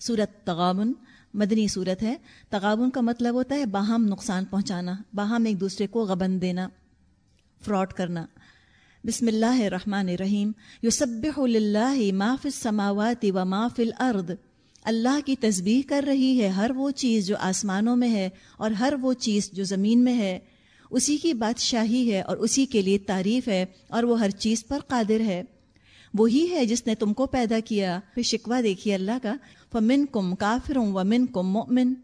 صورت تغابن، مدنی صورت ہے۔ تغابن کا مطلب ہوتا ہے باہم نقصان پہنچانا، باہم ایک دوسرے کو غبن دینا، فراڈ کرنا۔ بسم اللہ الرحمن الرحیم۔ یسبح للہ ما فی السماوات و ما فی الارض۔ اللہ کی تسبیح کر رہی ہے ہر وہ چیز جو آسمانوں میں ہے اور ہر وہ چیز جو زمین میں ہے۔ اسی کی بادشاہی ہے اور اسی کے لیے تعریف ہے اور وہ ہر چیز پر قادر ہے۔ وہی ہے جس نے تم کو پیدا کیا۔ پھر شکوہ دیکھیے اللہ کا۔ فمن کم کافر و من کم مومن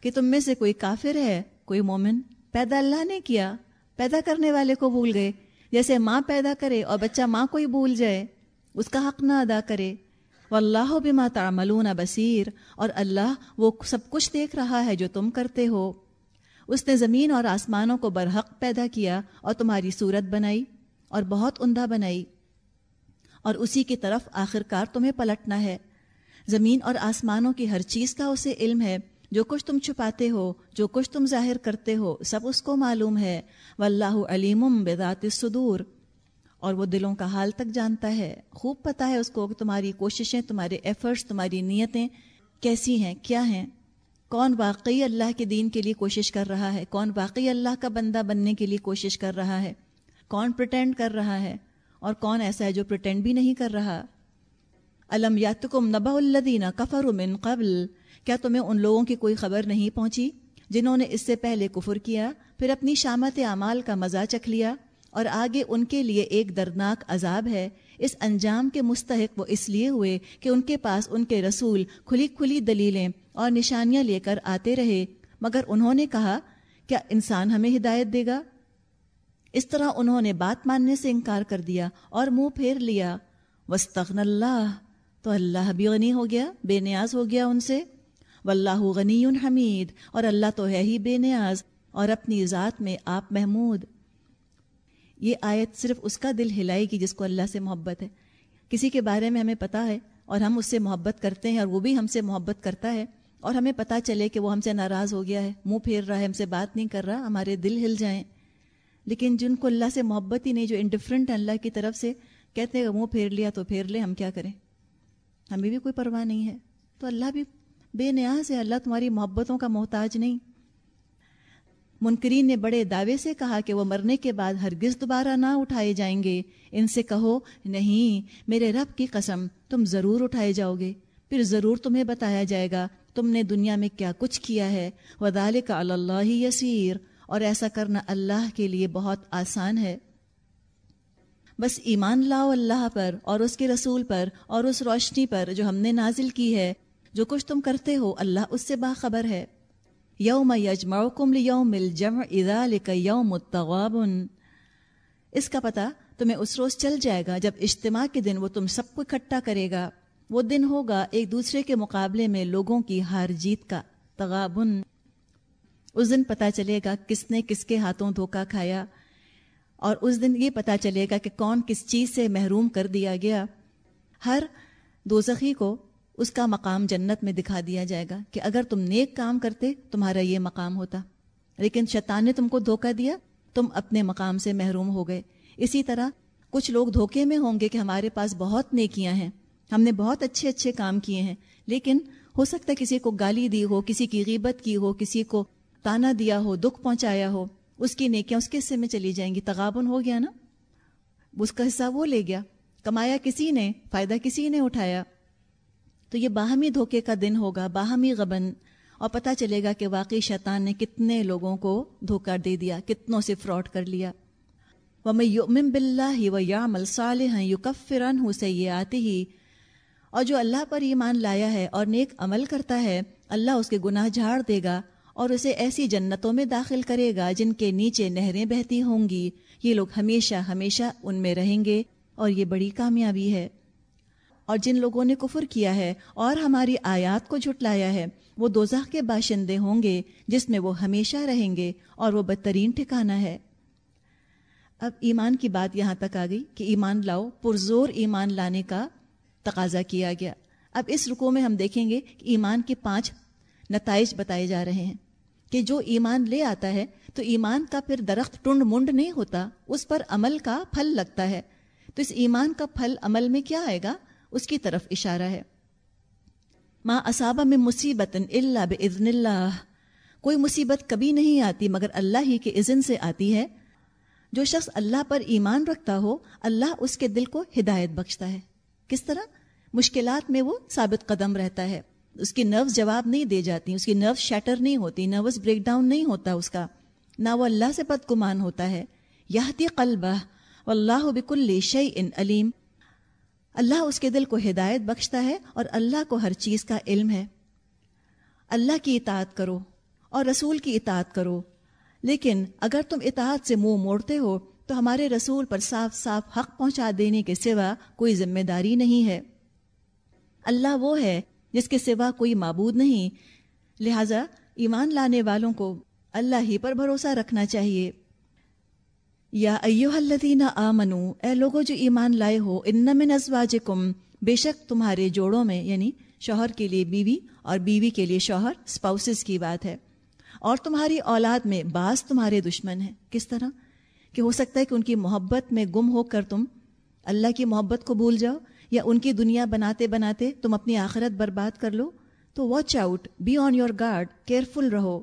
کہ تم میں سے کوئی کافر ہے، کوئی مومن۔ پیدا اللہ نے کیا۔ پیدا کرنے والے کو بھول گئے۔ جیسے ماں پیدا کرے اور بچہ ماں کو ہی بھول جائے، اس کا حق نہ ادا کرے۔ وہ اللہ ماں تعملون بصیر اور اللہ وہ سب کچھ دیکھ رہا ہے جو تم کرتے ہو۔ اس نے زمین اور آسمانوں کو برحق پیدا کیا اور تمہاری صورت بنائی اور بہت عمدہ بنائی۔ اور اسی کی طرف آخر کار تمہیں پلٹنا ہے۔ زمین اور آسمانوں کی ہر چیز کا اسے علم ہے۔ جو کچھ تم چھپاتے ہو، جو کچھ تم ظاہر کرتے ہو، سب اس کو معلوم ہے۔ واللہ علیم بذات الصدور۔ اور وہ دلوں کا حال تک جانتا ہے۔ خوب پتہ ہے اس کو کہ تمہاری کوششیں، تمہارے ایفرٹس تمہاری نیتیں کیسی ہیں، کیا ہیں۔ کون واقعی اللہ کے دین کے لیے کوشش کر رہا ہے؟ کون واقعی اللہ کا بندہ بننے کے لیے کوشش کر رہا ہے؟ کون پرٹینڈ کر رہا ہے؟ اور کون ایسا ہے جو پرٹینڈ بھی نہیں کر رہا؟ علم یاتکم نبا الدینہ کفر من قبل؟ کیا تمہیں ان لوگوں کی کوئی خبر نہیں پہنچی جنہوں نے اس سے پہلے کفر کیا، پھر اپنی شامت اعمال کا مزہ چکھ لیا اور آگے ان کے لیے ایک دردناک عذاب ہے؟ اس انجام کے مستحق وہ اس لیے ہوئے کہ ان کے پاس ان کے رسول کھلی کھلی دلیلیں اور نشانیاں لے کر آتے رہے، مگر انہوں نے کہا، کیا انسان ہمیں ہدایت دے گا؟ اس طرح انہوں نے بات ماننے سے انکار کر دیا اور منہ پھیر لیا۔ وسطن اللہ تو اللہ بھی غنی ہو گیا، بے نیاز ہو گیا ان سے۔ واللہ غنی حمید اور اللہ تو ہے ہی بے نیاز اور اپنی ذات میں آپ محمود۔ یہ آیت صرف اس کا دل ہلائے گی جس کو اللہ سے محبت ہے۔ کسی کے بارے میں ہمیں پتا ہے اور ہم اس سے محبت کرتے ہیں اور وہ بھی ہم سے محبت کرتا ہے۔ اور ہمیں پتہ چلے کہ وہ ہم سے ناراض ہو گیا ہے، منہ پھیر رہا ہے، ہم سے بات نہیں کر رہا، ہمارے دل ہل جائیں۔ لیکن جن کو اللہ سے محبت ہی نہیں، جو انڈیفرنٹ اللہ کی طرف سے کہتے ہیں منہ پھیر لیا تو پھیر لے، ہم کیا کریں؟ ہمیں بھی کوئی پرواہ نہیں ہے۔ تو اللہ بھی بے نیاز ہے، اللہ تمہاری محبتوں کا محتاج نہیں۔ منکرین نے بڑے دعوے سے کہا کہ وہ مرنے کے بعد ہرگز دوبارہ نہ اٹھائے جائیں گے۔ ان سے کہو، نہیں، میرے رب کی قسم، تم ضرور اٹھائے جاؤ گے۔ پھر ضرور تمہیں بتایا جائے گا، تم نے دنیا میں کیا کچھ کیا ہے۔ ودال کا اللہ یسیر۔ اور ایسا کرنا اللہ کے لیے بہت آسان ہے۔ بس ایمان لاؤ اللہ پر اور اس کے رسول پر اور اس روشنی پر جو ہم نے نازل کی ہے۔ جو کچھ تم کرتے ہو اللہ اس سے باخبر ہے۔ یوم یجمعکم لیوم الجمع اذا یوم التغابن اس کا پتہ تمہیں اس روز چل جائے گا جب اجتماع کے دن وہ تم سب کو اکٹھا کرے گا۔ وہ دن ہوگا ایک دوسرے کے مقابلے میں لوگوں کی ہار جیت کا۔ تغابن اس دن پتہ چلے گا کس نے کس کے ہاتھوں دھوکا کھایا اور اس دن یہ پتہ چلے گا کہ کون کس چیز سے محروم کر دیا گیا۔ ہر دوزخی کو اس کا مقام جنت میں دکھا دیا جائے گا کہ اگر تم نیک کام کرتے تمہارا یہ مقام ہوتا۔ لیکن شیطان نے تم کو دھوکہ دیا، تم اپنے مقام سے محروم ہو گئے۔ اسی طرح کچھ لوگ دھوکے میں ہوں گے کہ ہمارے پاس بہت نیکیاں ہیں۔ ہم نے بہت اچھے اچھے کام کیے ہیں، لیکن ہو سکتا ہے کسی کو گالی دی ہو، کسی کی غیبت کی ہو، کسی کو تانا دیا ہو، دکھ پہنچایا ہو، اس کی نیکیاں اس کے حصے میں چلی جائیں گی، تغابن ہو گیا نا؟ اس کا حصہ وہ لے گیا، کمایا کسی نے، فائدہ کسی نے اٹھایا۔ تو یہ باہمی دھوکے کا دن ہوگا، باہمی غبن، اور پتہ چلے گا کہ واقعی شیطان نے کتنے لوگوں کو دھوکہ دے دیا، کتنوں سے فراڈ کر لیا۔ وہ میں یومم بلّہ و یا ملسال ہیں ہوں سے یہ آتے ہی اور جو اللہ پر ایمان لایا ہے اور نیک عمل کرتا ہے، اللہ اس کے گناہ جھاڑ دے گا۔ اور اسے ایسی جنتوں میں داخل کرے گا جن کے نیچے نہریں بہتی ہوں گی۔ یہ لوگ ہمیشہ ہمیشہ ان میں رہیں گے اور یہ بڑی کامیابی ہے۔ اور جن لوگوں نے کفر کیا ہے اور ہماری آیات کو جھٹلایا ہے، وہ دوزخ کے باشندے ہوں گے جس میں وہ ہمیشہ رہیں گے اور وہ بدترین ٹھکانا ہے۔ اب ایمان کی بات یہاں تک آ گئی کہ ایمان لاؤ، پرزور ایمان لانے کا تقاضا کیا گیا۔ اب اس رکو میں ہم دیکھیں گے کہ ایمان کے پانچ نتائج بتائے جا رہے ہیں۔ کہ جو ایمان لے آتا ہے، تو ایمان کا پھر درخت ٹنڈ منڈ نہیں ہوتا، اس پر عمل کا پھل لگتا ہے۔ تو اس ایمان کا پھل عمل میں کیا آئے گا؟ اس کی طرف اشارہ ہے۔ ماں اسابہ میں مصیبت اللہ بزن اللہ کوئی مصیبت کبھی نہیں آتی مگر اللہ ہی کے اذن سے آتی ہے۔ جو شخص اللہ پر ایمان رکھتا ہو، اللہ اس کے دل کو ہدایت بخشتا ہے۔ کس طرح؟ مشکلات میں وہ ثابت قدم رہتا ہے۔ اس کی نروس جواب نہیں دے جاتی، اس کی نروس شیٹر نہیں ہوتی نروس بریک ڈاؤن نہیں ہوتا اس کا۔ نہ وہ اللہ سے بد گمان ہوتا ہے۔ یاتی قلبہ اللہ بک شعی ان علیم۔ اللہ اس کے دل کو ہدایت بخشتا ہے اور اللہ کو ہر چیز کا علم ہے۔ اللہ کی اطاعت کرو اور رسول کی اطاعت کرو۔ لیکن اگر تم اطاعت سے منہ موڑتے ہو، تو ہمارے رسول پر صاف صاف حق پہنچا دینے کے سوا کوئی ذمہ داری نہیں ہے۔ اللہ وہ ہے جس کے سوا کوئی معبود نہیں۔ لہذا ایمان لانے والوں کو اللہ ہی پر بھروسہ رکھنا چاہیے۔ یا ایو الذین آمنو، اے لوگو جو ایمان لائے ہو، ان من ازواجکم، بے شک تمہارے جوڑوں میں یعنی شوہر کے لیے بیوی اور بیوی کے لیے شوہر سپاؤسز کی بات ہے۔ اور تمہاری اولاد میں بعض تمہارے دشمن ہیں۔ کس طرح؟ کہ ہو سکتا ہے کہ ان کی محبت میں گم ہو کر تم اللہ کی محبت کو بھول جاؤ۔ یا ان کی دنیا بناتے بناتے تم اپنی آخرت برباد کر لو، تو watch out be on your guard careful رہو۔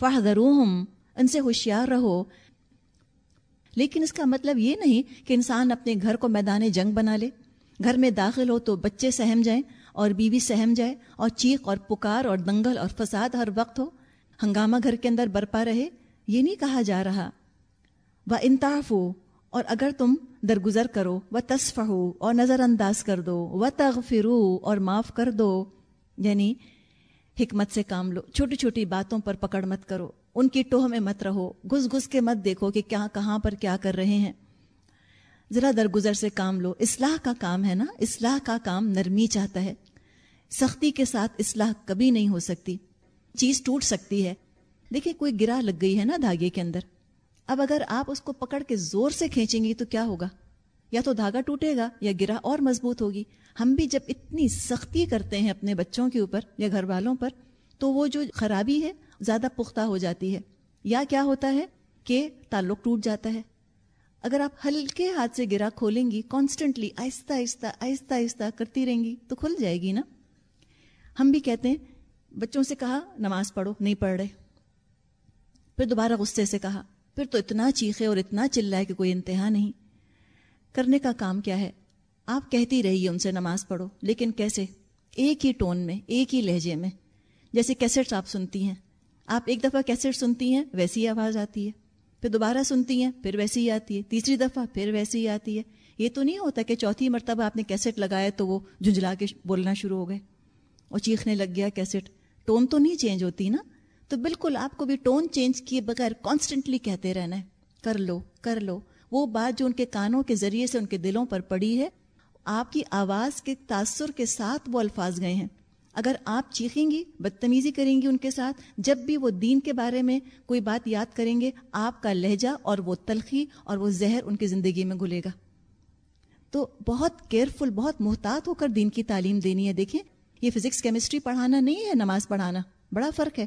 فہدروہم ان سے ہوشیار رہو۔ لیکن اس کا مطلب یہ نہیں کہ انسان اپنے گھر کو میدان جنگ بنا لے۔ گھر میں داخل ہو تو بچے سہم جائیں اور بیوی سہم جائے اور چیخ اور پکار اور دنگل اور فساد ہر وقت ہو۔ ہنگامہ گھر کے اندر برپا رہے، یہ نہیں کہا جا رہا۔ وہ انتاف ہو اور اگر تم درگزر کرو وہ تصف اور نظر انداز کر دو و تغفرو اور معاف کر دو یعنی حکمت سے کام لو، چھوٹی چھوٹی باتوں پر پکڑ مت کرو، ان کی ٹوہ میں مت رہو، گھس گھس کے مت دیکھو کہ کیا، کہاں پر کیا کر رہے ہیں۔ ذرا درگزر سے کام لو، اصلاح کا کام ہے نا؟ اصلاح کا کام نرمی چاہتا ہے۔ سختی کے ساتھ اصلاح کبھی نہیں ہو سکتی، چیز ٹوٹ سکتی ہے۔ دیکھیں کوئی گرا لگ گئی ہے نا دھاگے کے اندر۔ اب اگر آپ اس کو پکڑ کے زور سے کھینچیں گی تو کیا ہوگا؟ یا تو دھاگا ٹوٹے گا یا گرا اور مضبوط ہوگی۔ ہم بھی جب اتنی سختی کرتے ہیں اپنے بچوں کے اوپر یا گھر والوں پر، تو وہ جو خرابی ہے زیادہ پختہ ہو جاتی ہے۔ یا کیا ہوتا ہے کہ تعلق ٹوٹ جاتا ہے۔ اگر آپ ہلکے ہاتھ سے گرا کھولیں گی کانسٹنٹلی آہستہ آہستہ آہستہ آہستہ کرتی رہیں گی، تو کھل جائے گی نا۔ ہم بھی کہتے ہیں، بچوں سے کہا، نماز پڑھو، نہیں پڑھ رہے۔ پھر دوبارہ غصے سے کہا پھر تو اتنا چیخے اور اتنا چلائے کہ کوئی انتہا نہیں۔ کرنے کا کام کیا ہے؟ آپ کہتی رہیے ان سے نماز پڑھو، لیکن کیسے؟ ایک ہی ٹون میں، ایک ہی لہجے میں۔ جیسے کیسٹس آپ سنتی ہیں۔ آپ ایک دفعہ کیسٹ سنتی ہیں، ویسی ہی آواز آتی ہے۔ پھر دوبارہ سنتی ہیں، پھر ویسی ہی آتی ہے۔ تیسری دفعہ، پھر ویسی ہی آتی ہے۔ یہ تو نہیں ہوتا کہ چوتھی مرتبہ آپ نے کیسٹ لگایا تو وہ جھنجھلا کے بولنا شروع ہو گئے۔ اور چیخنے لگ گیا کیسٹ۔ ٹون تو نہیں چینج ہوتی نا؟ تو بالکل آپ کو بھی ٹون چینج کیے بغیر کانسٹنٹلی کہتے رہنا ہے۔ کر لو کر لو۔ وہ بات جو ان کے کانوں کے ذریعے سے ان کے دلوں پر پڑی ہے، آپ کی آواز کے تاثر کے ساتھ وہ الفاظ گئے ہیں۔ اگر آپ چیخیں گی، بدتمیزی کریں گی ان کے ساتھ، جب بھی وہ دین کے بارے میں کوئی بات یاد کریں گے، آپ کا لہجہ اور وہ تلخی اور وہ زہر ان کی زندگی میں گھلے گا۔ تو بہت کیئرفل بہت محتاط ہو کر دین کی تعلیم دینی ہے۔ دیکھیں، یہ فزکس کیمسٹری پڑھانا نہیں ہے، نماز پڑھانا۔ بڑا فرق ہے۔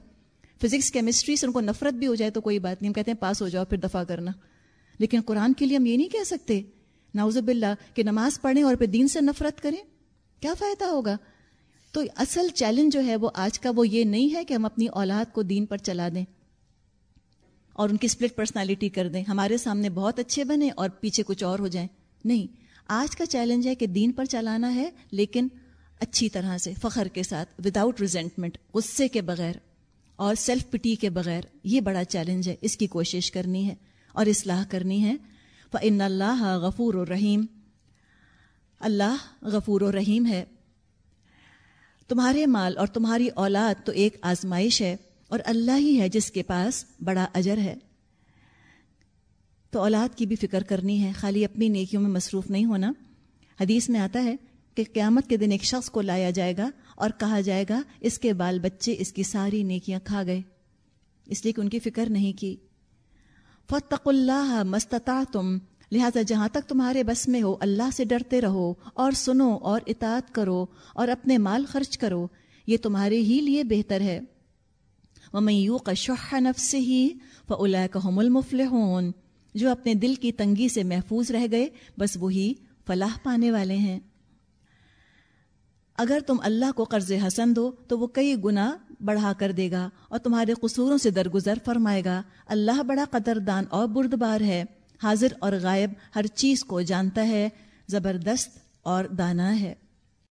فزکس، کیمسٹری سے ان کو نفرت بھی ہو جائے تو کوئی بات نہیں، ہم کہتے ہیں پاس ہو جاؤ، پھر دفاع کرنا۔ لیکن قرآن کے لیے ہم یہ نہیں کہہ سکتے ناؤزب اللہ کہ نماز پڑھیں اور پھر دین سے نفرت کریں۔ کیا فائدہ ہوگا؟ تو اصل چیلنج جو ہے وہ آج کا وہ یہ نہیں ہے کہ ہم اپنی اولاد کو دین پر چلا دیں اور ان کی اسپلٹ پرسنالٹی کر دیں۔ ہمارے سامنے بہت اچھے بنے اور پیچھے کچھ اور ہو جائیں۔ نہیں، آج کا چیلنج ہے کہ دین پر چلانا ہے، لیکن اچھی طرح سے، فخر کے ساتھ وداؤٹ ریزنٹمنٹ غصے کے بغیر۔ اور سیلف پٹی کے بغیر یہ بڑا چیلنج ہے، اس کی کوشش کرنی ہے اور اصلاح کرنی ہے۔ ان اللہ غفور و رحیم اللہ غفور و رحیم ہے۔ تمہارے مال اور تمہاری اولاد تو ایک آزمائش ہے اور اللہ ہی ہے جس کے پاس بڑا اجر ہے۔ تو اولاد کی بھی فکر کرنی ہے، خالی اپنی نیکیوں میں مصروف نہیں ہونا۔ حدیث میں آتا ہے کہ قیامت کے دن ایک شخص کو لایا جائے گا اور کہا جائے گا، اس کے بال بچے اس کی ساری نیکیاں کھا گئے۔ اس لیے کہ ان کی فکر نہیں کی۔ فتق اللہ مستتا تم لہٰذا جہاں تک تمہارے بس میں ہو، اللہ سے ڈرتے رہو اور سنو اور اطاعت کرو اور اپنے مال خرچ کرو۔ یہ تمہارے ہی لیے بہتر ہے۔ وہ میو کا شوہ نفس ہی و الا المفل جو اپنے دل کی تنگی سے محفوظ رہ گئے، بس وہی فلاح پانے والے ہیں۔ اگر تم اللہ کو قرض حسن دو تو وہ کئی گنا بڑھا کر دے گا اور تمہارے قصوروں سے درگزر فرمائے گا۔ اللہ بڑا قدردان اور بردبار ہے۔ حاضر اور غائب ہر چیز کو جانتا ہے، زبردست اور دانا ہے۔